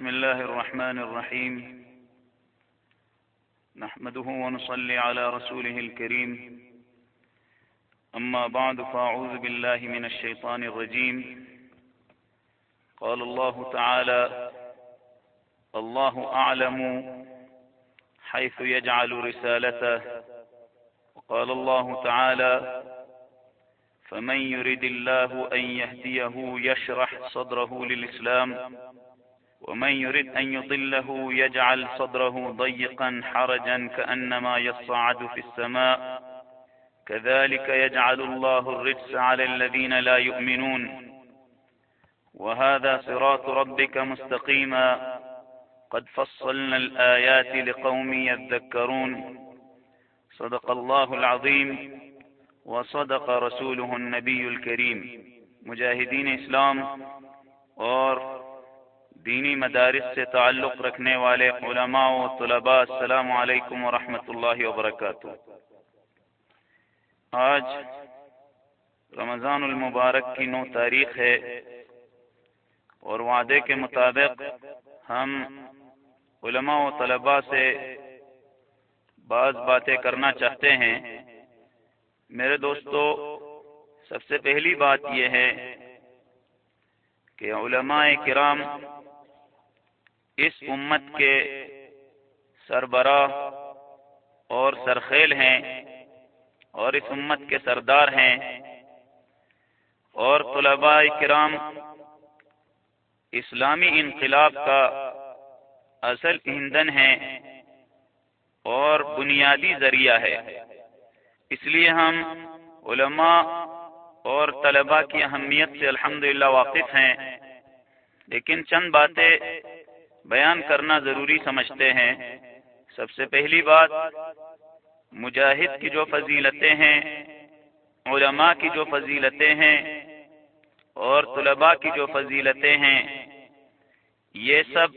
بسم الله الرحمن الرحيم. نحمده ونصلي على رسوله الكريم. أما بعد فأعوذ بالله من الشيطان الرجيم. قال الله تعالى الله أعلم حيث يجعل رسالته. وقال الله تعالى فمن يرد الله أن يهديه يشرح صدره للإسلام. ومن يرد أن يضله يجعل صدره ضيقا حرجا كأنما يصعد في السماء. كذلك يجعل الله الرجس على الذين لا يؤمنون. وهذا صراط ربك مستقيما. قد فصلنا الآيات لقوم يذكرون. صدق الله العظيم. وصدق رسوله النبي الكريم. مجاہدین إسلام اور دینی مدارس سے تعلق رکھنے والے علماء و طلباء، السلام علیکم ورحمۃ اللہ وبرکاتہ۔ آج رمضان المبارک کی نو تاریخ ہے اور وعدے کے مطابق ہم علماء و طلباء سے بعض باتیں کرنا چاہتے ہیں۔ میرے دوستو، سب سے پہلی بات یہ ہے کہ علماء کرام اس امت کے سربراہ اور سرخیل ہیں اور اس امت کے سردار ہیں اور طلباء کرام اسلامی انقلاب کا اصل ایندھن ہے اور بنیادی ذریعہ ہے۔ اس لیے ہم علماء اور طلباء کی اہمیت سے الحمد واقف ہیں۔ لیکن چند باتیں بیان کرنا ضروری سمجھتے ہیں۔ سب سے پہلی بات، مجاہد کی جو فضیلتیں ہیں، علماء کی جو فضیلتیں ہیں، اور طلباء کی جو فضیلتیں ہیں، یہ سب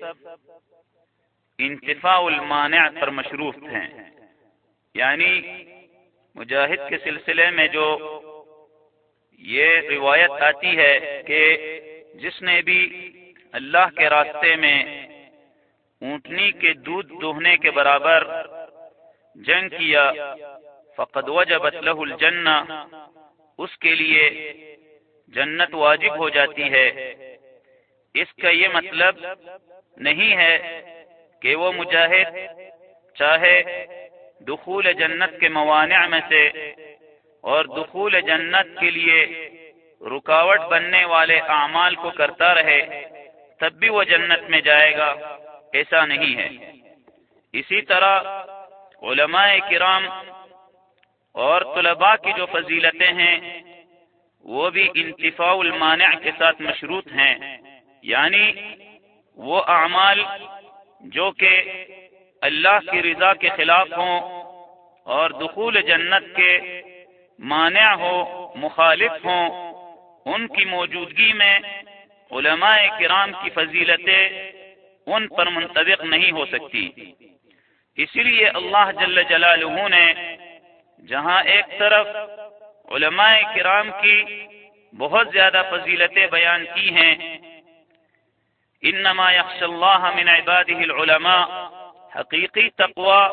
انتفاع المانع پر مشروف ہیں۔ یعنی مجاہد کے سلسلے میں جو یہ روایت آتی ہے کہ جس نے بھی اللہ کے راستے میں اونٹنی کے دودھ دوہنے کے برابر جنگ کیا، فقد وجبت له الجنہ، اس کے لیے جنت واجب ہو جاتی ہے۔ اس کا یہ مطلب نہیں ہے کہ وہ مجاہد چاہے دخول جنت کے موانع میں سے اور دخول جنت کے لیے رکاوٹ بننے والے اعمال کو کرتا رہے، تب بھی وہ جنت میں جائے گا۔ ایسا نہیں ہے۔ اسی طرح علماء کرام اور طلباء کی جو فضیلتیں ہیں، وہ بھی انتفاع المانع کے ساتھ مشروط ہیں۔ یعنی وہ اعمال جو کہ اللہ کی رضا کے خلاف ہوں اور دخول جنت کے مانع ہو، مخالف ہوں، ان کی موجودگی میں علماء کرام کی فضیلتیں ان پر منطبق نہیں ہو سکتی۔ اسی لیے اللہ جل جلالہ نے جہاں ایک طرف علماء کرام کی بہت زیادہ فضیلتیں بیان کی ہیں، انما یخش اللہ من عباده العلماء، حقیقی تقوی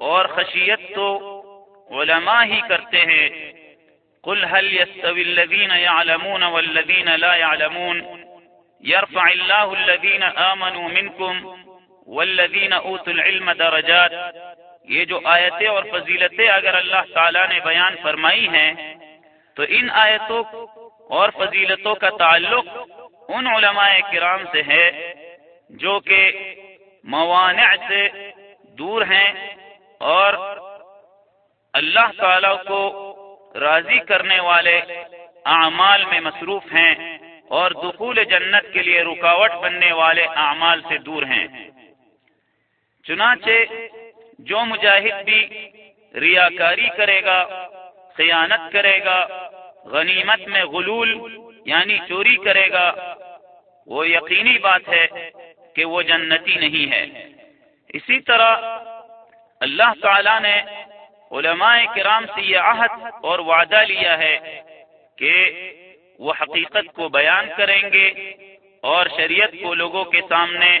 اور خشیت تو علماء ہی کرتے ہیں۔ قل هل يستوي الذين يعلمون والذين لا يعلمون يرفع الله الذين آمنوا منكم والذين اوتوا العلم درجات. یہ جو آیتیں اور فضیلتیں اگر اللہ تعالی نے بیان فرمائی ہیں، تو ان آیتوں اور فضیلتوں کا تعلق ان علماء کرام سے ہے جو کہ موانع سے دور ہیں اور اللہ تعالی کو راضی کرنے والے اعمال میں مصروف ہیں۔ اور دخول جنت کے لیے رکاوٹ بننے والے اعمال سے دور ہیں۔ چنانچہ جو مجاہد بھی ریاکاری کرے گا، خیانت کرے گا، غنیمت میں غلول یعنی چوری کرے گا، وہ یقینی بات ہے کہ وہ جنتی نہیں ہے۔ اسی طرح اللہ تعالی نے علماء کرام سے یہ عہد اور وعدہ لیا ہے کہ وہ حقیقت کو بیان کریں گے اور شریعت کو لوگوں کے سامنے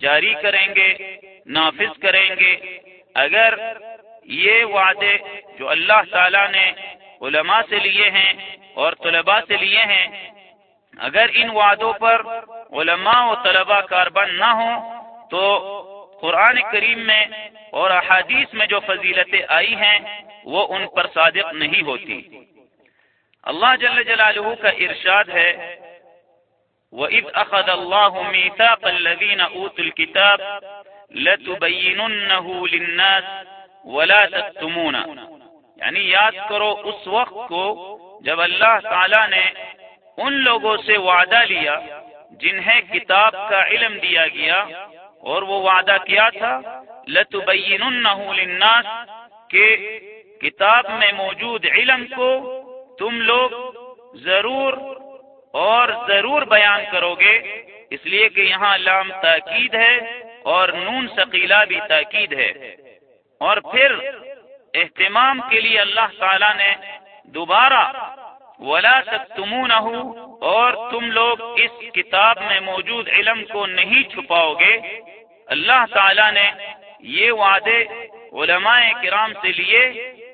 جاری کریں گے، نافذ کریں گے۔ اگر یہ وعدے جو اللہ تعالی نے علماء سے لیے ہیں اور طلباء سے لیے ہیں، اگر ان وعدوں پر علماء و طلباء کاربن نہ ہوں، تو قرآن کریم میں اور احادیث میں جو فضیلتیں آئی ہیں، وہ ان پر صادق نہیں ہوتی۔ اللہ جل جلالہ کا ارشاد ہے، وَإِذْ أَخَذَ اللَّهُ مِيثَاقَ الَّذِينَ أُوتُوا الْكِتَابَ لَتُبَيِّنُنَّهُ لِلنَّاسِ وَلَا تَكْتُمُونَ۔ یعنی یاد کرو اس وقت کو جب اللہ تعالی نے ان لوگوں سے وعدہ لیا جنہیں کتاب کا علم دیا گیا، اور وہ وعدہ کیا تھا؟ لَتُبَيِّنُنَّهُ لِلنَّاسِ کہ کتاب میں موجود علم کو تم لوگ ضرور اور ضرور بیان کرو گے اس لیے کہ یہاں لام تاکید ہے اور نون ثقیلا بھی تاکید ہے۔ اور پھر اہتمام کے لیے اللہ تعالی نے دوبارہ ولا تمون اور تم لوگ اس کتاب میں موجود علم کو نہیں چھپاؤ گے اللہ تعالی نے یہ وعدے علماء کرام سے لیے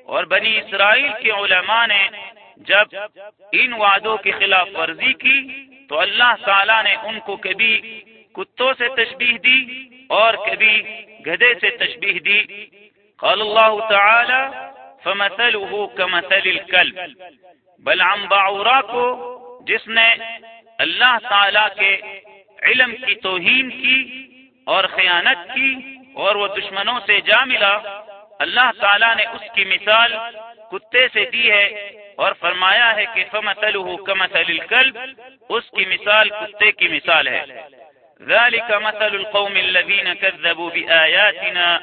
اور بنی اسرائیل کے علماء نے جب ان وعدوں کی خلاف ورزی کی، تو اللہ تعالی نے ان کو کبھی کتوں سے تشبیح دی اور کبھی گدے سے تشبیح دی۔ قال اللہ تعالی، فمثله كمثل الكلب۔ بل عن بعورا کو جس نے اللہ تعالی کے علم کی توہین کی اور خیانت کی اور وہ دشمنوں سے جا ملا۔ اللہ تعالی نے اس کی مثال کتے سے دی ہے اور فرمایا ہے کہ فمثله كمثل الكلب، اس کی مثال کتے کی مثال ہے۔ ذلك مثل القوم الذين كذبوا بآياتنا۔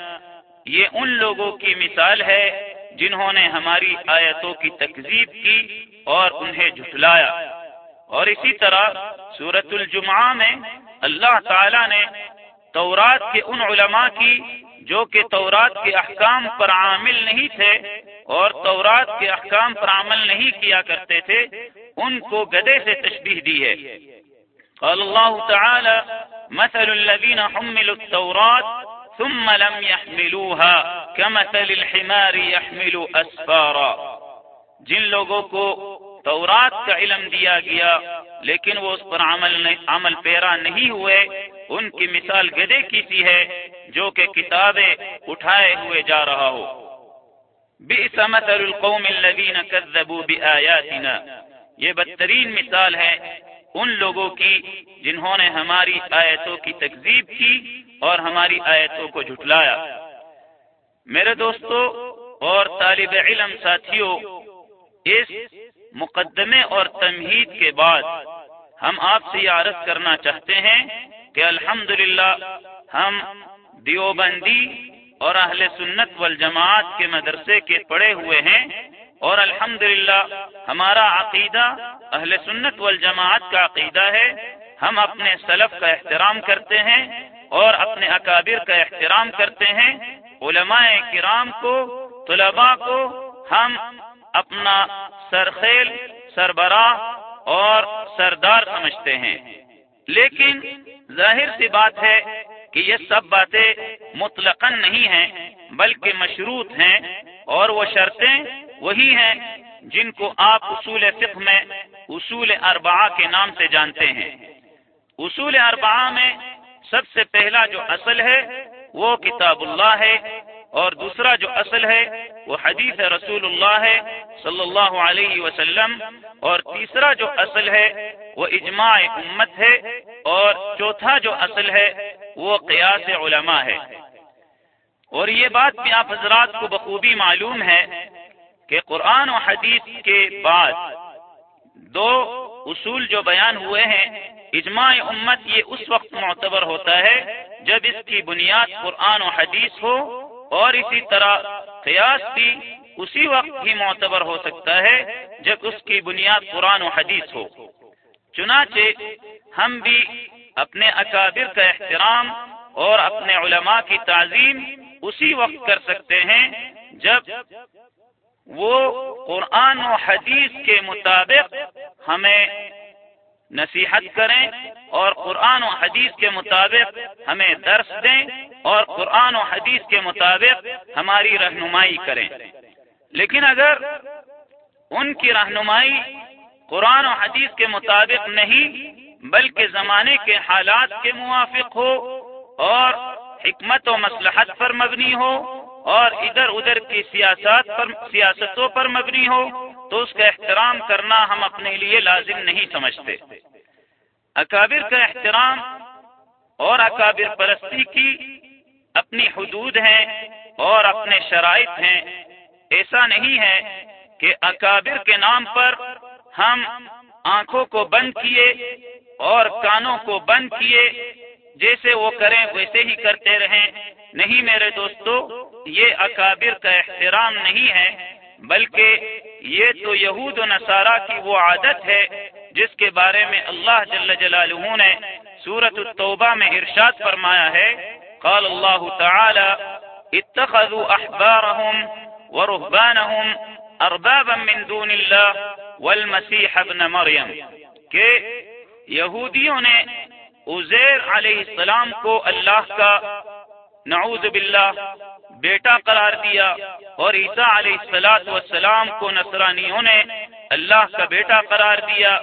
یہ ان لوگوں کی مثال ہے جنہوں نے ہماری آیتوں کی تکذیب کی اور انہیں جھٹلایا۔ اور اسی طرح سورت الجمعہ میں اللہ تعالی نے تورات کے ان علماء کی جو کہ تورات کے احکام پر عامل نہیں تھے اور تورات کے احکام پر عمل نہیں کیا کرتے تھے، ان کو گدے سے تشبیح دی ہے۔ قال اللہ تعالی، مثل الذين حملوا التوراة ثم لم يحملوها كمثل الحمار يحمل اسفارا جن لوگوں کو تورات کا علم دیا گیا، لیکن وہ اس پر عمل عمل پیرا نہیں ہوئے، ان کی مثال گدے کی سی ہے، جو کہ کتابیں اٹھائے ہوئے جا رہا ہو۔ بئس مثل القوم الذين كذبوا بآياتنا۔ یہ بدترین مثال ہے ان لوگوں کی جنہوں نے ہماری آیتوں کی تکذیب کی اور ہماری آیتوں کو جھٹلایا۔ میرے دوستو اور طالب علم ساتھیوں، اس مقدمے اور تمہید کے بعد ہم آپ سے یہ عرض کرنا چاہتے ہیں کہ الحمد ہم دیوبندی اور اہل سنت والجماعت کے مدرسے کے پڑے ہوئے ہیں۔ اور الحمد ہمارا عقیدہ اہل سنت والجماعت کا عقیدہ ہے۔ ہم اپنے سلف کا احترام کرتے ہیں اور اپنے اکابر کا احترام کرتے ہیں۔ علماء کرام کو، طلباء کو ہم اپنا سرخیل، سربراہ اور سردار سمجھتے ہیں۔ لیکن ظاہر سی بات ہے کہ یہ سب باتیں مطلق نہیں ہیں، بلکہ مشروط ہیں، اور وہ شرطیں وہی ہیں جن کو آپ اصول فقہ میں اصول اربعہ کے نام سے جانتے ہیں۔ اصول اربعہ میں سب سے پہلا جو اصل ہے وہ کتاب اللہ ہے۔ اور دوسرا جو اصل ہے وہ حدیث رسول اللہ ہے صلی اللہ علیہ وسلم، اور تیسرا جو اصل ہے وہ اجماع امت ہے، اور چوتھا جو اصل ہے وہ قیاس علماء ہے۔ اور یہ بات بھی آپ حضرات کو بخوبی معلوم ہے کہ قرآن و حدیث کے بعد دو اصول جو بیان ہوئے ہیں، اجماع امت یہ اس وقت معتبر ہوتا ہے جب اس کی بنیاد قرآن و حدیث ہو اور اسی طرح قیاس بھی اسی وقت ہی معتبر ہو سکتا ہے جب اس کی بنیاد قرآن و حدیث ہو۔ چنانچہ ہم بھی اپنے اکابر کا احترام اور اپنے علماء کی تعظیم اسی وقت کر سکتے ہیں جب وہ قرآن و حدیث کے مطابق ہمیں نصیحت کریں اور قرآن و حدیث کے مطابق ہمیں درس دیں۔ اور قرآن و حدیث کے مطابق ہماری رہنمائی کریں۔ لیکن اگر ان کی رہنمائی قرآن و حدیث کے مطابق نہیں، بلکہ زمانے کے حالات کے موافق ہو اور حکمت و مسلحت پر مبنی ہو اور ادھر ادھر کی سیاست پر، سیاستوں پر مبنی ہو، تو اس کا احترام کرنا ہم اپنے لیے لازم نہیں سمجھتے۔ اکابر کا احترام اور اکابر پرستی کی اپنی حدود ہیں اور اپنے شرائط ہیں۔ ایسا نہیں ہے کہ اکابر کے نام پر ہم آنکھوں کو بند کیے اور کانوں کو بند کیے، جیسے وہ کریں ویسے ہی کرتے رہیں۔ نہیں میرے دوستو، یہ اکابر کا احترام نہیں ہے، بلکہ یہ تو یہود و نصارہ کی وہ عادت ہے، جس کے بارے میں اللہ جل جلالہ نے سورت التوبہ میں ارشاد فرمایا ہے۔ قال اللہ تعالی اتخذوا احبارهم ورهبانهم اربابا من دون اللہ والمسیح ابن مریم کہ یہودیوں نے عزیر علیہ السلام کو اللہ کا نعوذ باللہ بیٹا قرار دیا اور عیسیٰ علیہ السلاط والسلام کو نصرانیوں نے اللہ کا بیٹا قرار دیا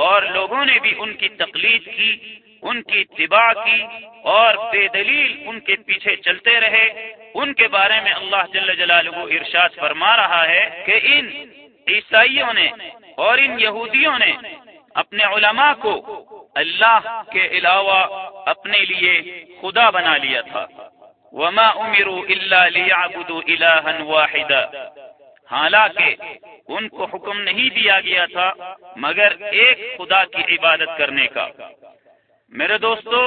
اور لوگوں نے بھی ان کی تقلید کی ان کی اتباع کی اور بے دلیل ان کے پیچھے چلتے رہے۔ ان کے بارے میں اللہ جل جلالہ ارشاد فرما رہا ہے کہ ان عیسائیوں نے اور ان یہودیوں نے اپنے علماء کو اللہ کے علاوہ اپنے لیے خدا بنا لیا تھا۔ وما امروا الا ليعبدوا الها واحدا۔ حالانکہ ان کو حکم نہیں دیا گیا تھا مگر ایک خدا کی عبادت کرنے کا۔ میرے دوستو،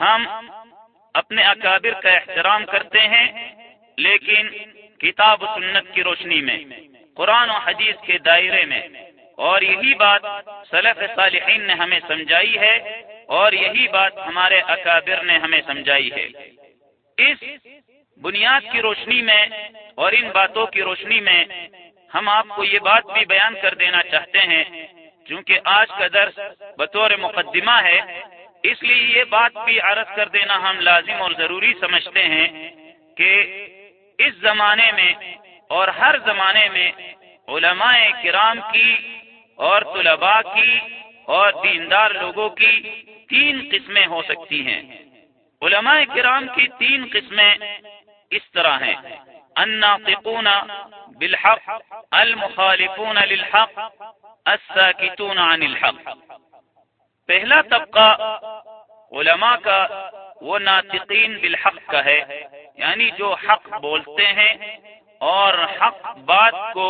ہم اپنے اکابر کا احترام کرتے ہیں، لیکن کتاب و سنت کی روشنی میں، قرآن و حدیث کے دائرے میں۔ اور یہی بات صلف صالحین نے ہمیں سمجھائی ہے، اور یہی بات ہمارے اکابر نے ہمیں سمجھائی ہے۔ اس بنیاد کی روشنی میں اور ان باتوں کی روشنی میں، ہم آپ کو یہ بات بھی بیان کر دینا چاہتے ہیں چونکہ آج کا درس بطور مقدمہ ہے، اس لیے یہ بات بھی عرض کر دینا ہم لازم اور ضروری سمجھتے ہیں کہ اس زمانے میں اور ہر زمانے میں علماء کرام کی اور طلباء کی اور دیندار لوگوں کی تین قسمیں ہو سکتی ہیں۔ علماء کرام کی تین قسمیں اس طرح ہیں۔ الناطقون بالحق، المخالفون للحق الساکتون عن الحق. پہلا طبقہ علماء کا وہ ناطقین بالحق کا ہے یعنی جو حق بولتے ہیں اور حق بات کو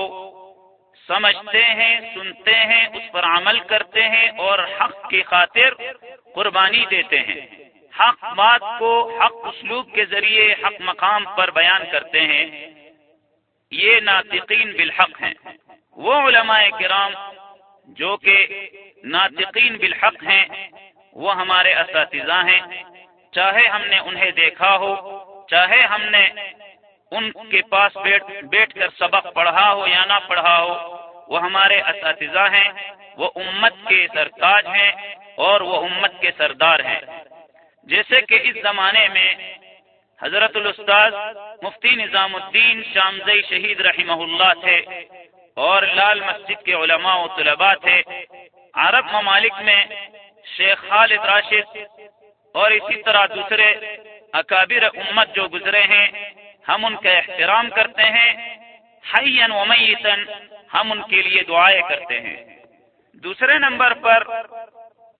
سمجھتے ہیں، سنتے ہیں، اس پر عمل کرتے ہیں اور حق کی خاطر قربانی دیتے ہیں۔ حق بات کو حق اسلوب کے ذریعے، حق مقام پر بیان کرتے ہیں۔ یہ ناطقین بالحق ہیں۔ وہ علماء کرام جو کہ ناطقین بالحق ہیں، وہ ہمارے اساتذہ ہیں۔ چاہے ہم نے انہیں دیکھا ہو، چاہے ہم نے ان کے پاس بیٹھ بیٹھ کر سبق پڑھا ہو یا نہ پڑھا ہو، وہ ہمارے اساتذہ ہیں، وہ امت کے سرتاج ہیں اور وہ امت کے سردار ہیں۔ جیسے کہ اس زمانے میں حضرت الاستاذ مفتی نظام الدین شامزئی شہید رحمہ اللہ تھے۔ اور لال مسجد کے علماء و طلباء تھے۔ عرب ممالک میں شیخ خالد راشد اور اسی طرح دوسرے اکابر امت جو گزرے ہیں، ہم ان کا احترام کرتے ہیں۔ و میتن ہم ان کے لیے دعائیں کرتے ہیں۔ دوسرے نمبر پر